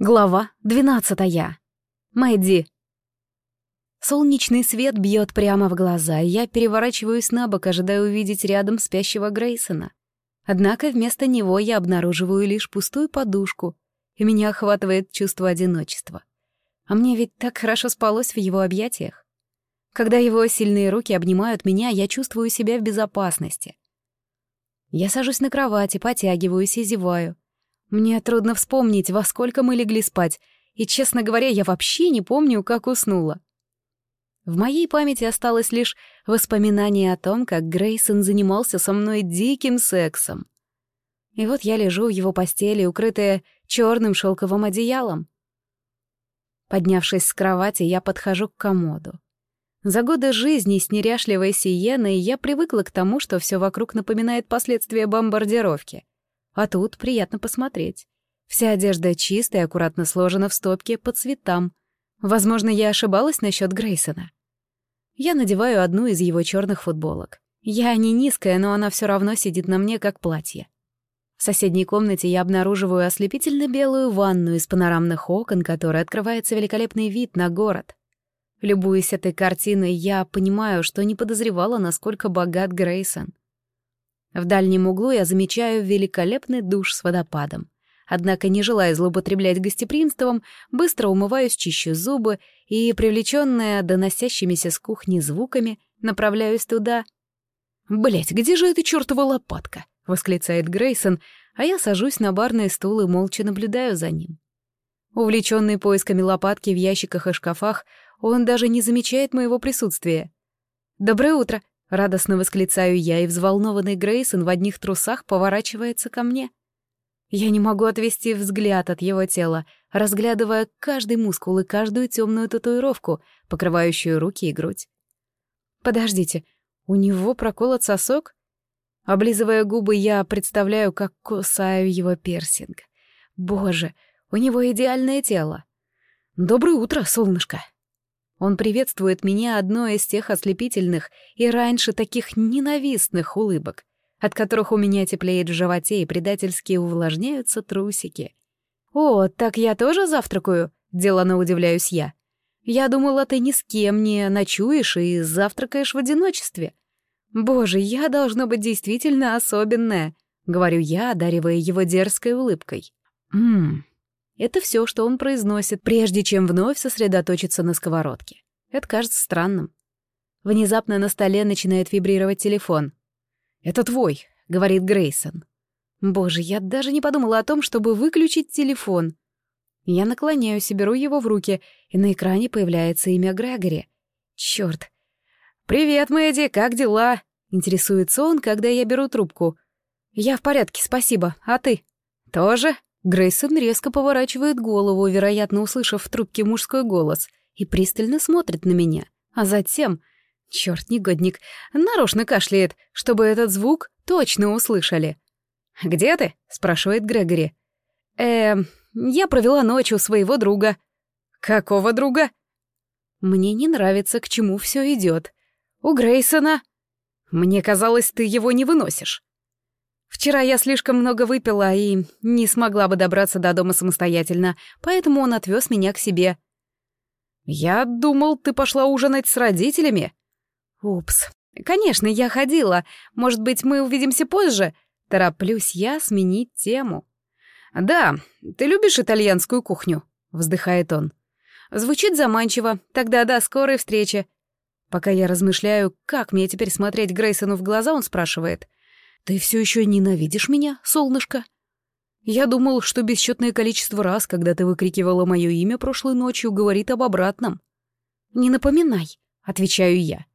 Глава двенадцатая. Мэдди. Солнечный свет бьет прямо в глаза, и я переворачиваюсь на бок, ожидая увидеть рядом спящего Грейсона. Однако вместо него я обнаруживаю лишь пустую подушку, и меня охватывает чувство одиночества. А мне ведь так хорошо спалось в его объятиях. Когда его сильные руки обнимают меня, я чувствую себя в безопасности. Я сажусь на кровати, потягиваюсь и зеваю — мне трудно вспомнить, во сколько мы легли спать, и, честно говоря, я вообще не помню, как уснула. В моей памяти осталось лишь воспоминание о том, как Грейсон занимался со мной диким сексом. И вот я лежу в его постели, укрытая черным шелковым одеялом. Поднявшись с кровати, я подхожу к комоду. За годы жизни с неряшливой Сиеной я привыкла к тому, что все вокруг напоминает последствия бомбардировки. А тут приятно посмотреть. Вся одежда чистая, аккуратно сложена в стопке по цветам. Возможно, я ошибалась насчет Грейсона. Я надеваю одну из его черных футболок. Я не низкая, но она все равно сидит на мне, как платье. В соседней комнате я обнаруживаю ослепительно белую ванну из панорамных окон, которой открывается великолепный вид на город. Любуясь этой картиной, я понимаю, что не подозревала, насколько богат Грейсон. В дальнем углу я замечаю великолепный душ с водопадом. Однако, не желая злоупотреблять гостеприимством, быстро умываюсь, чищу зубы и, привлечённая доносящимися с кухни звуками, направляюсь туда. Блять, где же эта чёртова лопатка?» — восклицает Грейсон, а я сажусь на барный стул и молча наблюдаю за ним. Увлечённый поисками лопатки в ящиках и шкафах, он даже не замечает моего присутствия. «Доброе утро!» Радостно восклицаю я, и взволнованный Грейсон в одних трусах поворачивается ко мне. Я не могу отвести взгляд от его тела, разглядывая каждый мускул и каждую темную татуировку, покрывающую руки и грудь. Подождите, у него проколот сосок? Облизывая губы, я представляю, как кусаю его пирсинг. Боже, у него идеальное тело. «Доброе утро, солнышко!» Он приветствует меня одной из тех ослепительных и раньше таких ненавистных улыбок, от которых у меня теплеет в животе и предательски увлажняются трусики. «О, так я тоже завтракаю?» — делано удивляюсь я. «Я думала, ты ни с кем не ночуешь и завтракаешь в одиночестве. Боже, я должна быть действительно особенная», — говорю я, одаривая его дерзкой улыбкой. «Ммм, это все, что он произносит, прежде чем вновь сосредоточиться на сковородке. Это кажется странным. Внезапно на столе начинает вибрировать телефон. «Это твой», — говорит Грейсон. Боже, я даже не подумала о том, чтобы выключить телефон. Я наклоняюсь и беру его в руки, и на экране появляется имя Грегори. Черт. «Привет, Мэдди, как дела?» — интересуется он, когда я беру трубку. «Я в порядке, спасибо. А ты?» «Тоже?» Грейсон резко поворачивает голову, вероятно, услышав в трубке мужской голос, и пристально смотрит на меня. А затем... Чёрт, негодник, нарочно кашляет, чтобы этот звук точно услышали. «Где ты?» — спрашивает Грегори. «Эм, я провела ночь у своего друга». «Какого друга?» «Мне не нравится, к чему все идет. У Грейсона». «Мне казалось, ты его не выносишь». Вчера я слишком много выпила и не смогла бы добраться до дома самостоятельно, поэтому он отвез меня к себе. Я думал, ты пошла ужинать с родителями. Упс. Конечно, я ходила. Может быть, мы увидимся позже? Тороплюсь я сменить тему. Да, ты любишь итальянскую кухню? Вздыхает он. Звучит заманчиво. Тогда до скорой встречи. Пока я размышляю, как мне теперь смотреть Грейсону в глаза, он спрашивает. «Ты все еще ненавидишь меня, солнышко?» «Я думал, что бесчетное количество раз, когда ты выкрикивала мое имя прошлой ночью, говорит об обратном». «Не напоминай», — отвечаю я.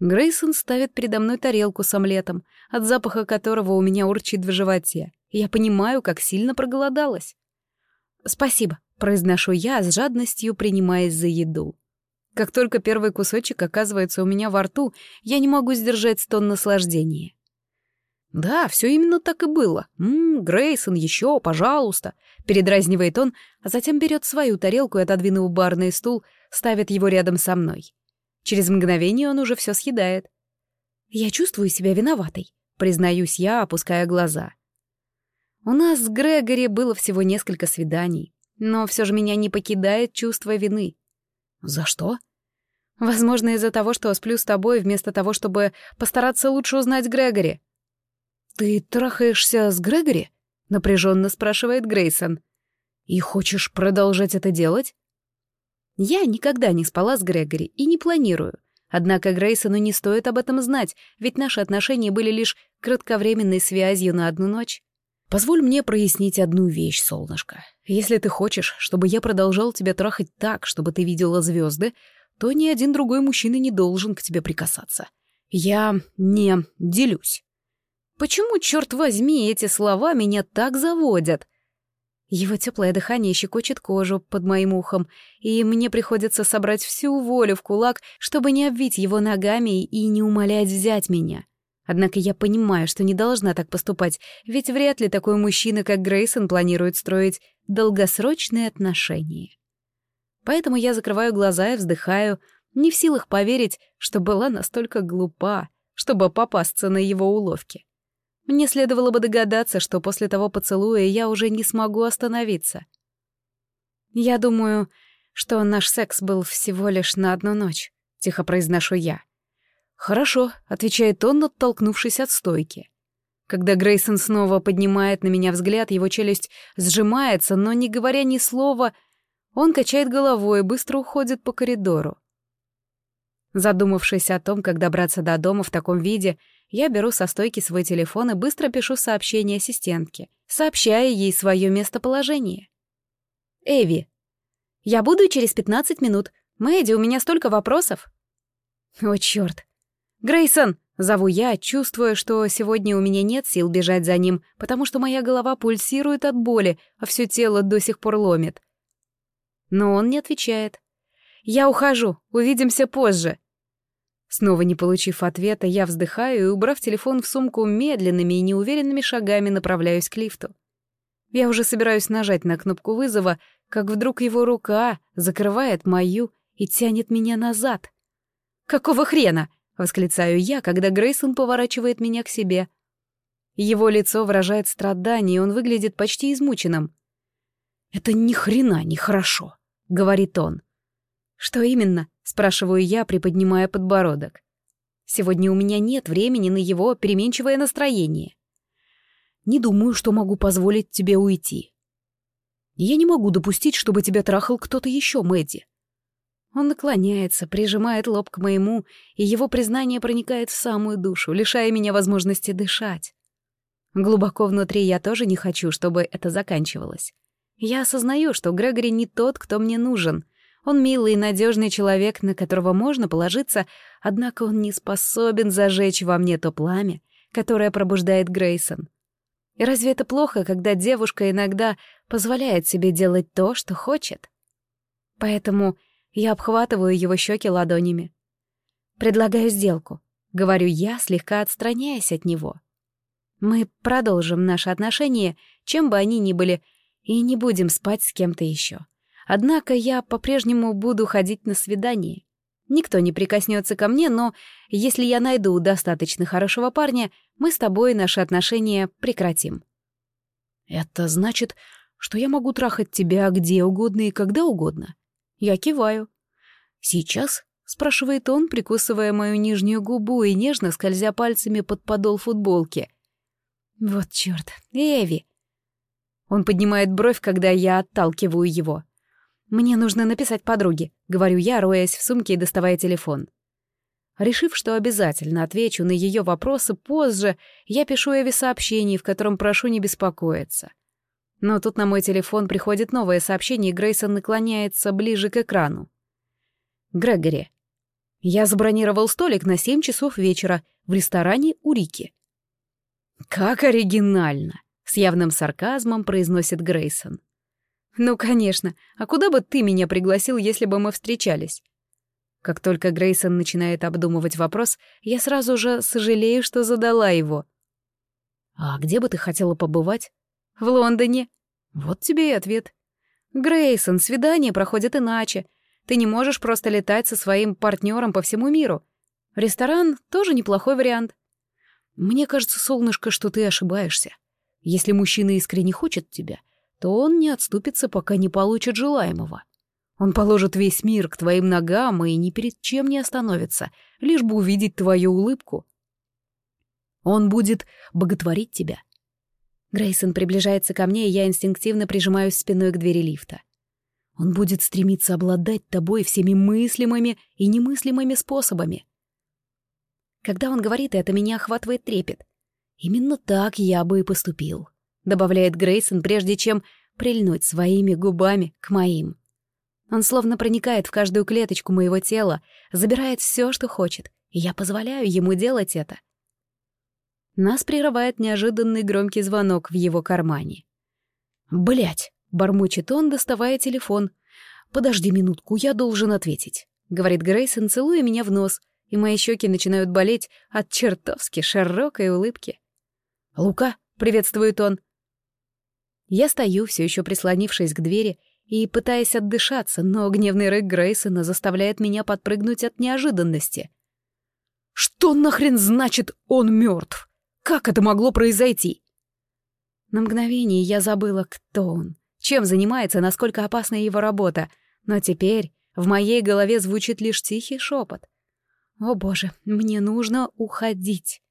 Грейсон ставит передо мной тарелку с омлетом, от запаха которого у меня урчит в животе. Я понимаю, как сильно проголодалась. «Спасибо», — произношу я, с жадностью принимаясь за еду. Как только первый кусочек оказывается у меня во рту, я не могу сдержать стон наслаждения. «Да, все именно так и было. Ммм, Грейсон, еще, пожалуйста!» Передразнивает он, а затем берет свою тарелку и, отодвинув барный стул, ставит его рядом со мной. Через мгновение он уже все съедает. «Я чувствую себя виноватой», — признаюсь я, опуская глаза. У нас с Грегори было всего несколько свиданий. Но все же меня не покидает чувство вины. За что? Возможно, из-за того, что сплю с тобой, вместо того, чтобы постараться лучше узнать Грегори. «Ты трахаешься с Грегори?» — напряженно спрашивает Грейсон. «И хочешь продолжать это делать?» Я никогда не спала с Грегори и не планирую. Однако Грейсону не стоит об этом знать, ведь наши отношения были лишь кратковременной связью на одну ночь. Позволь мне прояснить одну вещь, солнышко. Если ты хочешь, чтобы я продолжал тебя трахать так, чтобы ты видела звезды, то ни один другой мужчина не должен к тебе прикасаться. Я не делюсь. Почему, черт возьми, эти слова меня так заводят? Его теплое дыхание щекочет кожу под моим ухом, и мне приходится собрать всю волю в кулак, чтобы не обвить его ногами и не умолять взять меня. Однако я понимаю, что не должна так поступать, ведь вряд ли такой мужчина, как Грейсон, планирует строить долгосрочные отношения. Поэтому я закрываю глаза и вздыхаю, не в силах поверить, что была настолько глупа, чтобы попасться на его уловки. Мне следовало бы догадаться, что после того поцелуя я уже не смогу остановиться. Я думаю, что наш секс был всего лишь на одну ночь, тихо произношу я. Хорошо, отвечает он, оттолкнувшись от стойки. Когда Грейсон снова поднимает на меня взгляд, его челюсть сжимается, но, не говоря ни слова, он качает головой и быстро уходит по коридору. Задумавшись о том, как добраться до дома в таком виде, я беру со стойки свой телефон и быстро пишу сообщение ассистентке, сообщая ей свое местоположение. «Эви, я буду через 15 минут. Мэдди, у меня столько вопросов». О, черт. «Грейсон!» — зову я, чувствуя, что сегодня у меня нет сил бежать за ним, потому что моя голова пульсирует от боли, а все тело до сих пор ломит. Но он не отвечает. «Я ухожу, увидимся позже». Снова не получив ответа, я вздыхаю и, убрав телефон в сумку, медленными и неуверенными шагами направляюсь к лифту. Я уже собираюсь нажать на кнопку вызова, как вдруг его рука закрывает мою и тянет меня назад. «Какого хрена?» — восклицаю я, когда Грейсон поворачивает меня к себе. Его лицо выражает страдание, и он выглядит почти измученным. «Это ни хрена не хорошо», — говорит он. «Что именно?» — спрашиваю я, приподнимая подбородок. Сегодня у меня нет времени на его переменчивое настроение. Не думаю, что могу позволить тебе уйти. Я не могу допустить, чтобы тебя трахал кто-то еще, Мэдди. Он наклоняется, прижимает лоб к моему, и его признание проникает в самую душу, лишая меня возможности дышать. Глубоко внутри я тоже не хочу, чтобы это заканчивалось. Я осознаю, что Грегори не тот, кто мне нужен — он милый и надежный человек, на которого можно положиться, однако он не способен зажечь во мне то пламя, которое пробуждает Грейсон. И разве это плохо, когда девушка иногда позволяет себе делать то, что хочет? Поэтому я обхватываю его щеки ладонями. «Предлагаю сделку», — говорю я, слегка отстраняясь от него. «Мы продолжим наши отношения, чем бы они ни были, и не будем спать с кем-то еще. Однако я по-прежнему буду ходить на свидание. Никто не прикоснется ко мне, но если я найду достаточно хорошего парня, мы с тобой наши отношения прекратим. Это значит, что я могу трахать тебя где угодно и когда угодно. Я киваю. Сейчас? спрашивает он, прикусывая мою нижнюю губу и нежно скользя пальцами под подол футболки. Вот чёрт, Эви. Он поднимает бровь, когда я отталкиваю его. «Мне нужно написать подруге», — говорю я, роясь в сумке и доставая телефон. Решив, что обязательно отвечу на ее вопросы позже, я пишу Эви сообщение, в котором прошу не беспокоиться. Но тут на мой телефон приходит новое сообщение, и Грейсон наклоняется ближе к экрану. Грегори. Я забронировал столик на семь часов вечера в ресторане у Рики. «Как оригинально!» — с явным сарказмом произносит Грейсон. «Ну, конечно. А куда бы ты меня пригласил, если бы мы встречались?» Как только Грейсон начинает обдумывать вопрос, я сразу же сожалею, что задала его. «А где бы ты хотела побывать?» «В Лондоне». Вот тебе и ответ. «Грейсон, свидание проходит иначе. Ты не можешь просто летать со своим партнером по всему миру. Ресторан — тоже неплохой вариант». «Мне кажется, солнышко, что ты ошибаешься. Если мужчина искренне хочет тебя, то он не отступится, пока не получит желаемого. Он положит весь мир к твоим ногам и ни перед чем не остановится, лишь бы увидеть твою улыбку. Он будет боготворить тебя. Грейсон приближается ко мне, и я инстинктивно прижимаюсь спиной к двери лифта. Он будет стремиться обладать тобой всеми мыслимыми и немыслимыми способами. Когда он говорит это, меня охватывает трепет. Именно так я бы и поступил, добавляет Грейсон, прежде чем прильнуть своими губами к моим. Он словно проникает в каждую клеточку моего тела, забирает все, что хочет, и я позволяю ему делать это. Нас прерывает неожиданный громкий звонок в его кармане. Блять, бормочет он, доставая телефон. «Подожди минутку, я должен ответить», — говорит Грейсон, целуя меня в нос, и мои щеки начинают болеть от чертовски широкой улыбки. «Лука», — приветствует он. Я стою, все еще прислонившись к двери, и пытаясь отдышаться, но гневный рык Грейсона заставляет меня подпрыгнуть от неожиданности. «Что нахрен значит он мертв? Как это могло произойти?» На мгновение я забыла, кто он, чем занимается, насколько опасна его работа, но теперь в моей голове звучит лишь тихий шепот. «О боже, мне нужно уходить!»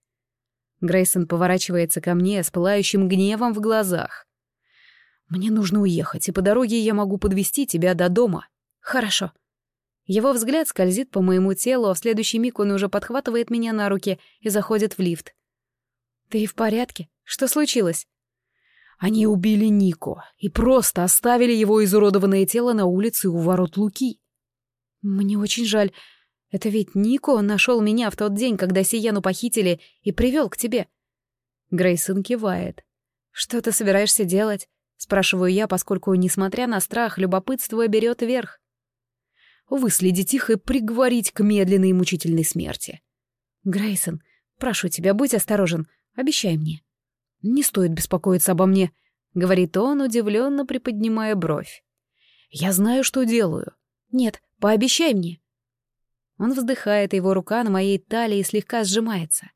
Грейсон поворачивается ко мне с пылающим гневом в глазах. Мне нужно уехать, и по дороге я могу подвести тебя до дома. Хорошо. Его взгляд скользит по моему телу, а в следующий миг он уже подхватывает меня на руки и заходит в лифт. Ты в порядке? Что случилось? Они убили Нико и просто оставили его изуродованное тело на улице у ворот Луки. Мне очень жаль. Это ведь Нико нашел меня в тот день, когда Сиену похитили и привел к тебе. Грейсон кивает. Что ты собираешься делать? Спрашиваю я, поскольку, несмотря на страх, любопытство берет верх. Выследить их и приговорить к медленной и мучительной смерти. Грейсон, прошу тебя, будь осторожен, обещай мне. Не стоит беспокоиться обо мне, — говорит он, удивленно приподнимая бровь. Я знаю, что делаю. Нет, пообещай мне. Он вздыхает, его рука на моей талии слегка сжимается.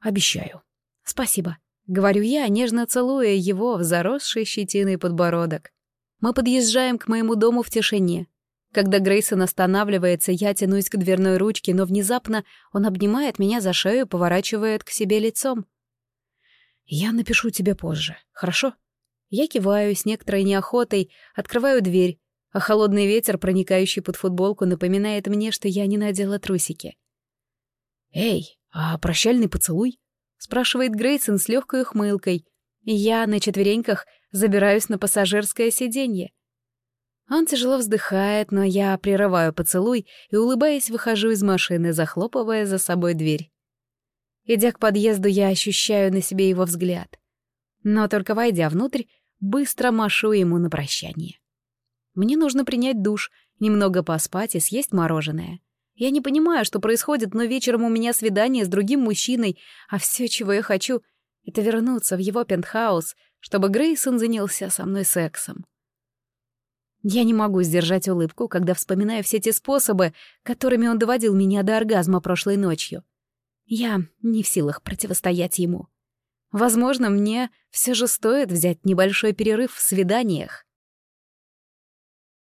Обещаю. Спасибо. Говорю я, нежно целуя его в заросший щетиной подбородок. Мы подъезжаем к моему дому в тишине. Когда Грейсон останавливается, я тянусь к дверной ручке, но внезапно он обнимает меня за шею поворачивает к себе лицом. «Я напишу тебе позже, хорошо?» Я киваю с некоторой неохотой, открываю дверь, а холодный ветер, проникающий под футболку, напоминает мне, что я не надела трусики. «Эй, а прощальный поцелуй?» Спрашивает Грейсон с легкой ухмылкой. Я на четвереньках забираюсь на пассажирское сиденье. Он тяжело вздыхает, но я прерываю поцелуй и, улыбаясь, выхожу из машины, захлопывая за собой дверь. Идя к подъезду, я ощущаю на себе его взгляд. Но только войдя внутрь, быстро машу ему на прощание. Мне нужно принять душ, немного поспать и съесть мороженое. Я не понимаю, что происходит, но вечером у меня свидание с другим мужчиной, а все, чего я хочу, — это вернуться в его пентхаус, чтобы Грейсон занялся со мной сексом. Я не могу сдержать улыбку, когда вспоминаю все те способы, которыми он доводил меня до оргазма прошлой ночью. Я не в силах противостоять ему. Возможно, мне все же стоит взять небольшой перерыв в свиданиях.